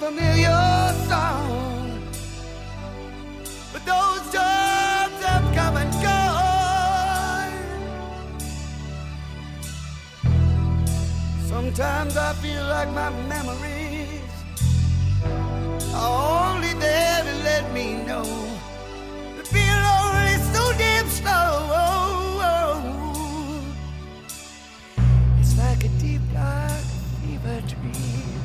Familiar song. But those times have come and gone. Sometimes I feel like my memories are only there to let me know. The feel only so damn slow. It's like a deep dark fever dream.